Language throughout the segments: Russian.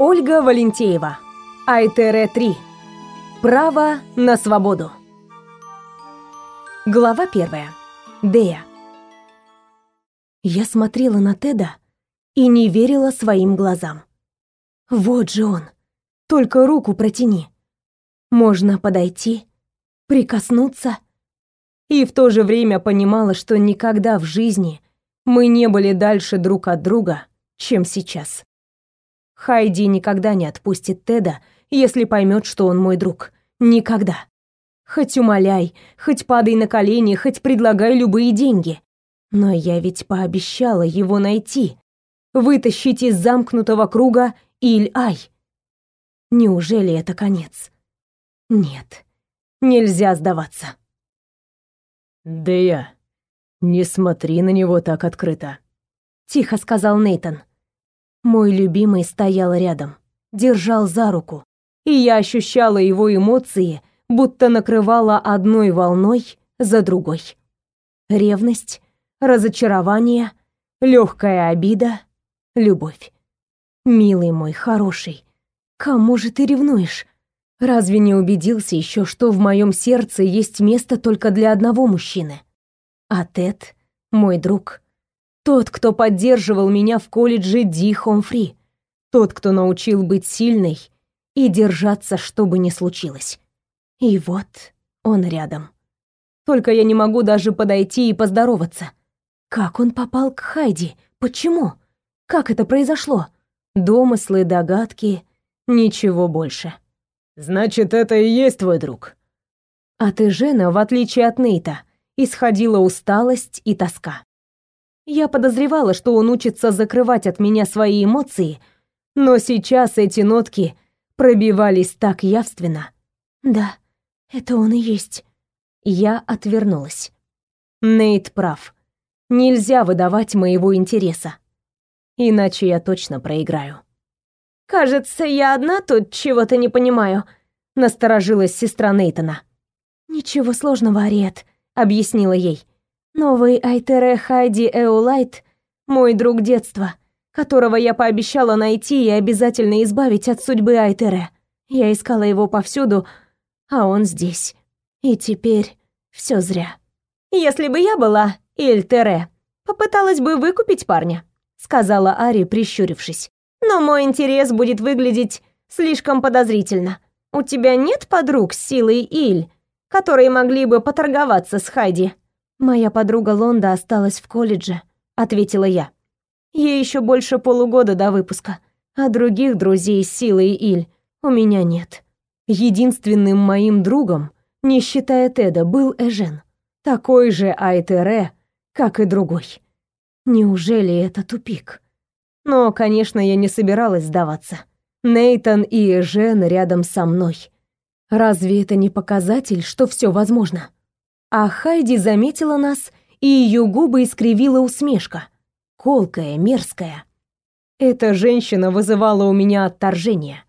Ольга Валентеева. Айтере 3. Право на свободу. Глава первая. Дея. Я смотрела на Теда и не верила своим глазам. Вот же он. Только руку протяни. Можно подойти, прикоснуться. И в то же время понимала, что никогда в жизни мы не были дальше друг от друга, чем сейчас. Хайди никогда не отпустит Теда, если поймет, что он мой друг. Никогда. Хоть умоляй, хоть падай на колени, хоть предлагай любые деньги. Но я ведь пообещала его найти, вытащить из замкнутого круга Иль-Ай. Неужели это конец? Нет, нельзя сдаваться. Да я. Не смотри на него так открыто. Тихо сказал Нейтон. Мой любимый стоял рядом, держал за руку, и я ощущала его эмоции, будто накрывала одной волной за другой. Ревность, разочарование, легкая обида, любовь. Милый мой, хороший, кому же ты ревнуешь? Разве не убедился еще, что в моем сердце есть место только для одного мужчины? А Тед, мой друг, тот, кто поддерживал меня в колледже Ди Хомфри. Тот, кто научил быть сильной и держаться, что бы ни случилось. И вот он рядом. Только я не могу даже подойти и поздороваться. Как он попал к Хайди? Почему? Как это произошло? Домыслы, догадки, ничего больше. Значит, это и есть твой друг. А ты, Жена, в отличие от Нейта, исходила усталость и тоска. Я подозревала, что он учится закрывать от меня свои эмоции, но сейчас эти нотки пробивались так явственно. Да, это он и есть. Я отвернулась. Нейт прав. Нельзя выдавать моего интереса. Иначе я точно проиграю. Кажется, я одна тут чего-то не понимаю, насторожилась сестра Нейтона. Ничего сложного, Ариет, объяснила ей. Новый Айтере Хайди Эулайт — мой друг детства, которого я пообещала найти и обязательно избавить от судьбы Айтере. Я искала его повсюду, а он здесь. И теперь все зря. «Если бы я была Ильтере, попыталась бы выкупить парня», — сказала Ари, прищурившись. «Но мой интерес будет выглядеть слишком подозрительно. У тебя нет подруг с силой Иль, которые могли бы поторговаться с Хайди?» Моя подруга Лонда осталась в колледже, ответила я. Ей еще больше полугода до выпуска, а других друзей с силой Иль у меня нет. Единственным моим другом, не считая Теда, был Эжен, такой же Айтере, как и другой. Неужели это тупик? Но, конечно, я не собиралась сдаваться. Нейтон и Эжен рядом со мной. Разве это не показатель, что все возможно? А Хайди заметила нас, и ее губы искривила усмешка. Колкая, мерзкая. Эта женщина вызывала у меня отторжение.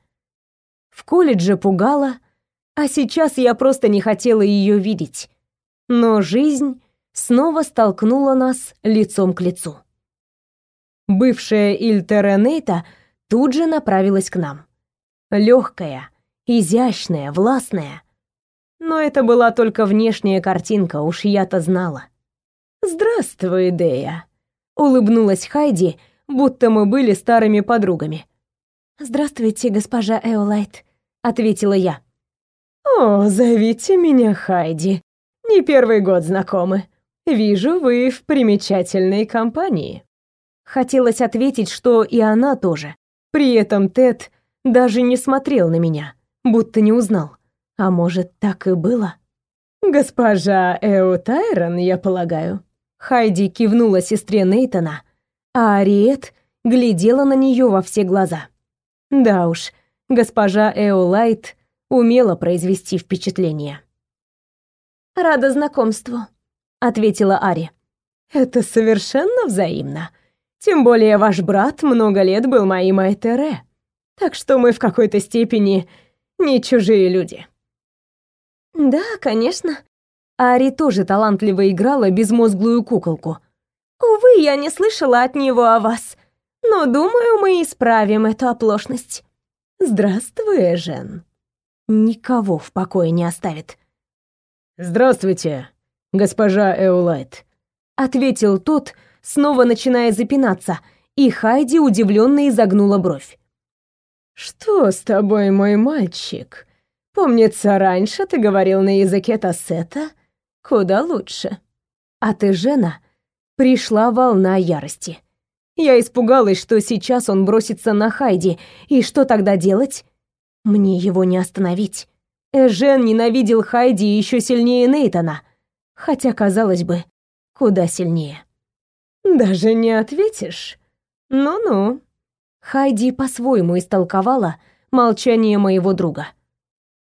В колледже пугала, а сейчас я просто не хотела ее видеть. Но жизнь снова столкнула нас лицом к лицу. Бывшая Ильтеренейта тут же направилась к нам. Легкая, изящная, властная — но это была только внешняя картинка, уж я-то знала. «Здравствуй, Дея», — улыбнулась Хайди, будто мы были старыми подругами. «Здравствуйте, госпожа Эолайт», — ответила я. «О, зовите меня Хайди. Не первый год знакомы. Вижу, вы в примечательной компании». Хотелось ответить, что и она тоже. При этом Тед даже не смотрел на меня, будто не узнал. А может, так и было? Госпожа Эутайрон, я полагаю. Хайди кивнула сестре Нейтона, а Ариет глядела на нее во все глаза. Да уж, госпожа Эолайт умела произвести впечатление. «Рада знакомству», — ответила Ари. «Это совершенно взаимно. Тем более ваш брат много лет был моим Айтере, так что мы в какой-то степени не чужие люди». Да, конечно. Ари тоже талантливо играла безмозглую куколку. Увы, я не слышала от него о вас. Но думаю, мы исправим эту оплошность. Здравствуй, Жен. Никого в покое не оставит. Здравствуйте, госпожа Эулайт, ответил тот, снова начиная запинаться, и Хайди удивленно изогнула бровь. Что с тобой, мой мальчик? Помнится, раньше ты говорил на языке Тассета куда лучше. А ты, Жена, пришла волна ярости. Я испугалась, что сейчас он бросится на Хайди, и что тогда делать? Мне его не остановить. Эжен ненавидел Хайди еще сильнее Нейтона, хотя, казалось бы, куда сильнее. «Даже не ответишь? Ну-ну». Хайди по-своему истолковала молчание моего друга.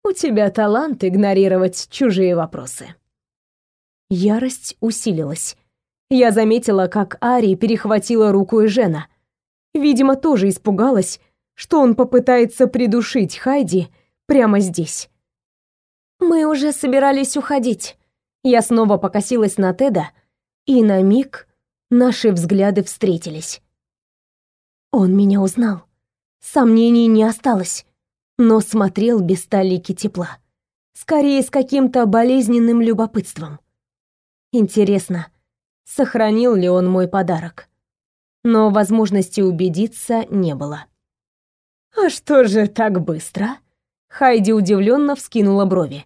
«У тебя талант игнорировать чужие вопросы». Ярость усилилась. Я заметила, как Ари перехватила руку Эжена. Видимо, тоже испугалась, что он попытается придушить Хайди прямо здесь. Мы уже собирались уходить. Я снова покосилась на Теда, и на миг наши взгляды встретились. Он меня узнал. Сомнений не осталось, но смотрел без талики тепла. Скорее, с каким-то болезненным любопытством. Интересно, сохранил ли он мой подарок. Но возможности убедиться не было. «А что же так быстро?» Хайди удивленно вскинула брови.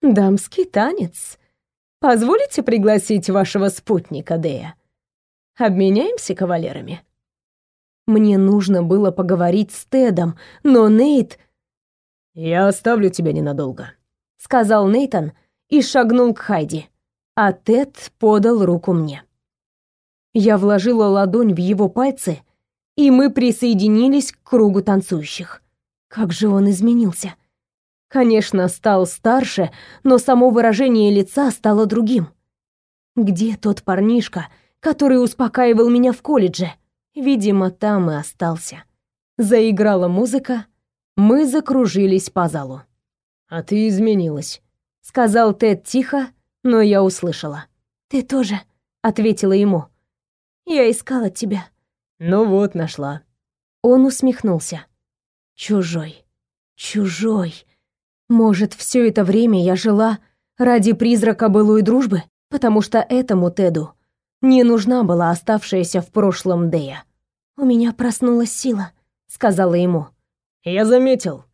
«Дамский танец. Позволите пригласить вашего спутника, Дея? Обменяемся кавалерами?» Мне нужно было поговорить с Тедом, но Нейт... «Я оставлю тебя ненадолго», — сказал Нейтон и шагнул к Хайди а Тед подал руку мне. Я вложила ладонь в его пальцы, и мы присоединились к кругу танцующих. Как же он изменился. Конечно, стал старше, но само выражение лица стало другим. Где тот парнишка, который успокаивал меня в колледже? Видимо, там и остался. Заиграла музыка, мы закружились по залу. «А ты изменилась», — сказал Тед тихо, но я услышала. «Ты тоже», — ответила ему. «Я искала тебя». «Ну вот, нашла». Он усмехнулся. «Чужой, чужой. Может, все это время я жила ради призрака былой дружбы, потому что этому Теду не нужна была оставшаяся в прошлом Дея. У меня проснулась сила», — сказала ему. «Я заметил».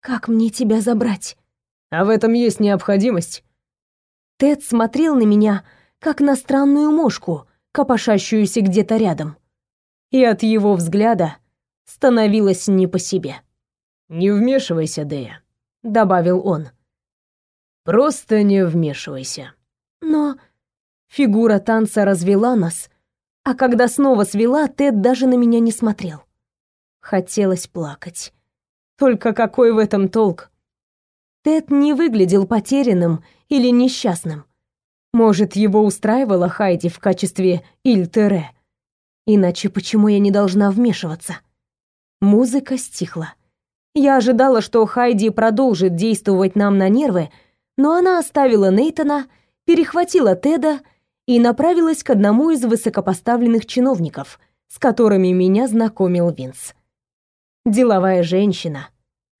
«Как мне тебя забрать?» «А в этом есть необходимость. Тед смотрел на меня, как на странную мошку, копошащуюся где-то рядом. И от его взгляда становилось не по себе. «Не вмешивайся, Дэя», — добавил он. «Просто не вмешивайся». Но фигура танца развела нас, а когда снова свела, Тед даже на меня не смотрел. Хотелось плакать. Только какой в этом толк? Тед не выглядел потерянным или несчастным. Может, его устраивала Хайди в качестве Ильтере. Иначе почему я не должна вмешиваться? Музыка стихла. Я ожидала, что Хайди продолжит действовать нам на нервы, но она оставила Нейтона, перехватила Теда и направилась к одному из высокопоставленных чиновников, с которыми меня знакомил Винс. Деловая женщина,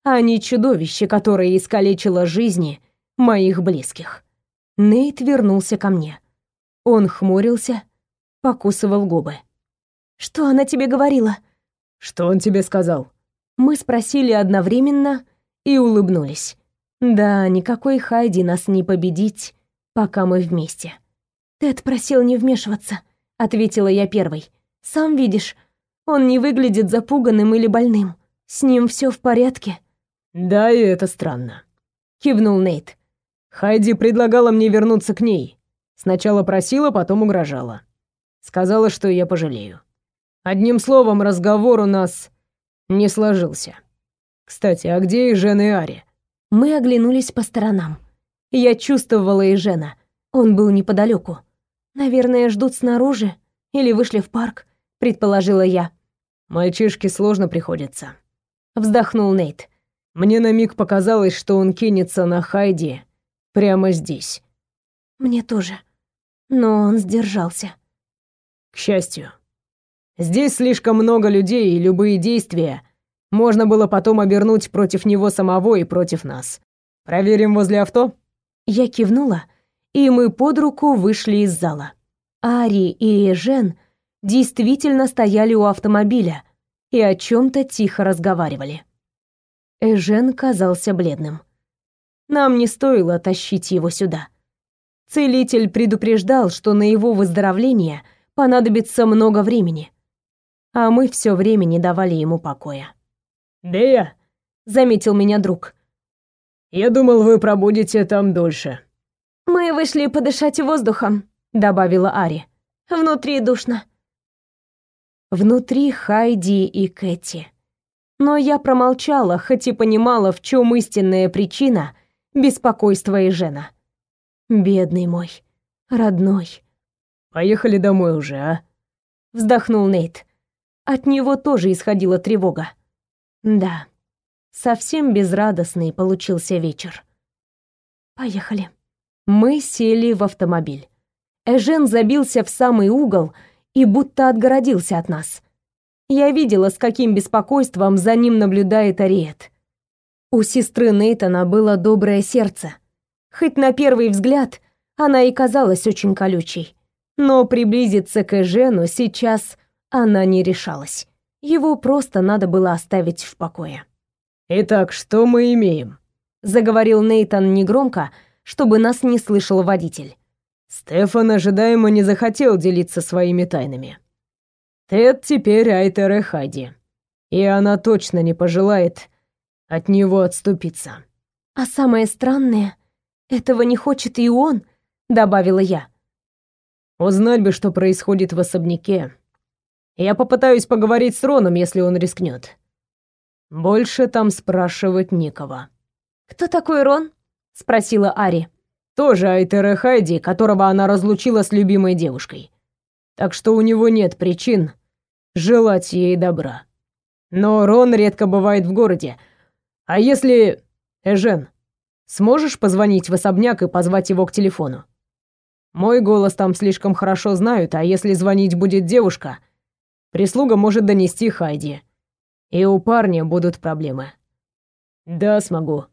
а не чудовище, которое искалечило жизни моих близких. Нейт вернулся ко мне. Он хмурился, покусывал губы. «Что она тебе говорила?» «Что он тебе сказал?» Мы спросили одновременно и улыбнулись. Да, никакой Хайди нас не победить, пока мы вместе. Тед просил не вмешиваться, ответила я первой. Сам видишь, он не выглядит запуганным или больным. С ним все в порядке. Да, и это странно, кивнул Нейт. Хайди предлагала мне вернуться к ней. Сначала просила, потом угрожала. Сказала, что я пожалею. Одним словом, разговор у нас не сложился. Кстати, а где и Жен и Ари? Мы оглянулись по сторонам. Я чувствовала и Жена. Он был неподалеку. Наверное, ждут снаружи или вышли в парк, предположила я. Мальчишке сложно приходится. Вздохнул Нейт. Мне на миг показалось, что он кинется на Хайди прямо здесь. Мне тоже. Но он сдержался. К счастью. Здесь слишком много людей, и любые действия Можно было потом обернуть против него самого и против нас. Проверим возле авто?» Я кивнула, и мы под руку вышли из зала. Ари и Эжен действительно стояли у автомобиля и о чем то тихо разговаривали. Эжен казался бледным. Нам не стоило тащить его сюда. Целитель предупреждал, что на его выздоровление понадобится много времени, а мы все время не давали ему покоя. «Дея», — заметил меня друг, — «я думал, вы пробудете там дольше». «Мы вышли подышать воздухом», — добавила Ари. «Внутри душно». Внутри Хайди и Кэти. Но я промолчала, хоть и понимала, в чем истинная причина беспокойства и Жена. Бедный мой, родной. «Поехали домой уже, а?» Вздохнул Нейт. От него тоже исходила тревога. Да, совсем безрадостный получился вечер. Поехали. Мы сели в автомобиль. Эжен забился в самый угол и будто отгородился от нас. Я видела, с каким беспокойством за ним наблюдает Ариет. У сестры Нейтана было доброе сердце. Хоть на первый взгляд она и казалась очень колючей. Но приблизиться к Эжену сейчас она не решалась. Его просто надо было оставить в покое. «Итак, что мы имеем?» — заговорил Нейтан негромко, чтобы нас не слышал водитель. Стефан ожидаемо не захотел делиться своими тайнами. Тед теперь Айтер и Хади, и она точно не пожелает от него отступиться. «А самое странное, этого не хочет и он», — добавила я. «Узнать бы, что происходит в особняке, я попытаюсь поговорить с Роном, если он рискнет. Больше там спрашивать некого. Кто такой Рон? спросила Ари. Тоже Айтера Хайди, которого она разлучила с любимой девушкой. Так что у него нет причин желать ей добра. Но Рон редко бывает в городе. А если... Эжен, сможешь позвонить в особняк и позвать его к телефону? Мой голос там слишком хорошо знают, а если звонить будет девушка, Прислуга может донести Хайди. И у парня будут проблемы. Да, смогу,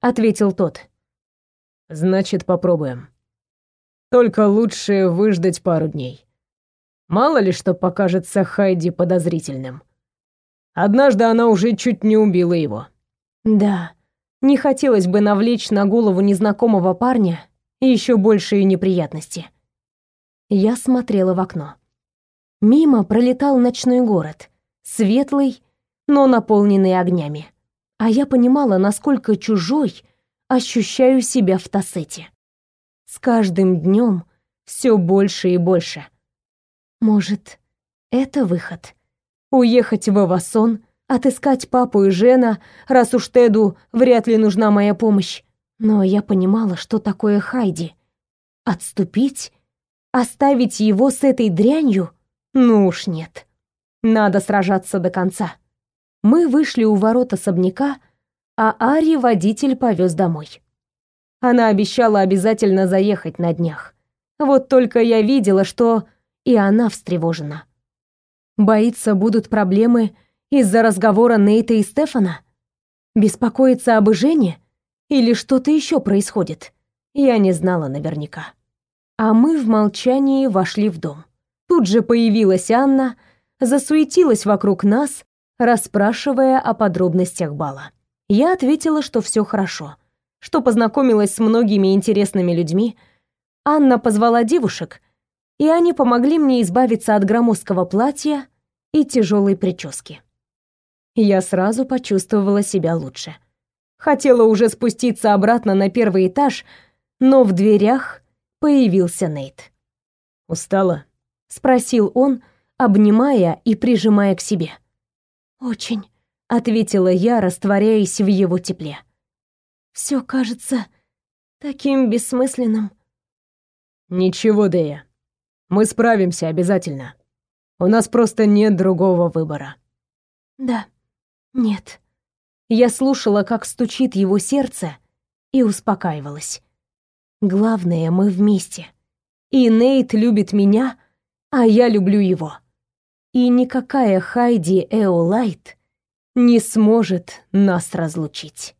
ответил тот. Значит, попробуем. Только лучше выждать пару дней. Мало ли что покажется Хайди подозрительным. Однажды она уже чуть не убила его. Да, не хотелось бы навлечь на голову незнакомого парня еще большие неприятности. Я смотрела в окно. Мимо пролетал ночной город, светлый, но наполненный огнями. А я понимала, насколько чужой ощущаю себя в Тассете. С каждым днем все больше и больше. Может, это выход? Уехать в Авасон, отыскать папу и Жена, раз уж Теду вряд ли нужна моя помощь. Но я понимала, что такое Хайди. Отступить? Оставить его с этой дрянью? Ну уж нет. Надо сражаться до конца. Мы вышли у ворот особняка, а Ари водитель повез домой. Она обещала обязательно заехать на днях. Вот только я видела, что и она встревожена. Боится, будут проблемы из-за разговора Нейта и Стефана? Беспокоится об Жене? Или что-то еще происходит? Я не знала наверняка. А мы в молчании вошли в дом. Тут же появилась Анна, засуетилась вокруг нас, расспрашивая о подробностях бала. Я ответила, что все хорошо, что познакомилась с многими интересными людьми. Анна позвала девушек, и они помогли мне избавиться от громоздкого платья и тяжелой прически. Я сразу почувствовала себя лучше. Хотела уже спуститься обратно на первый этаж, но в дверях появился Нейт. «Устала?» спросил он, обнимая и прижимая к себе. Очень, ответила я, растворяясь в его тепле. Все кажется таким бессмысленным. Ничего, Дэя. Мы справимся обязательно. У нас просто нет другого выбора. Да. Нет. Я слушала, как стучит его сердце, и успокаивалась. Главное, мы вместе. И Нейт любит меня, а я люблю его. И никакая Хайди Эолайт не сможет нас разлучить.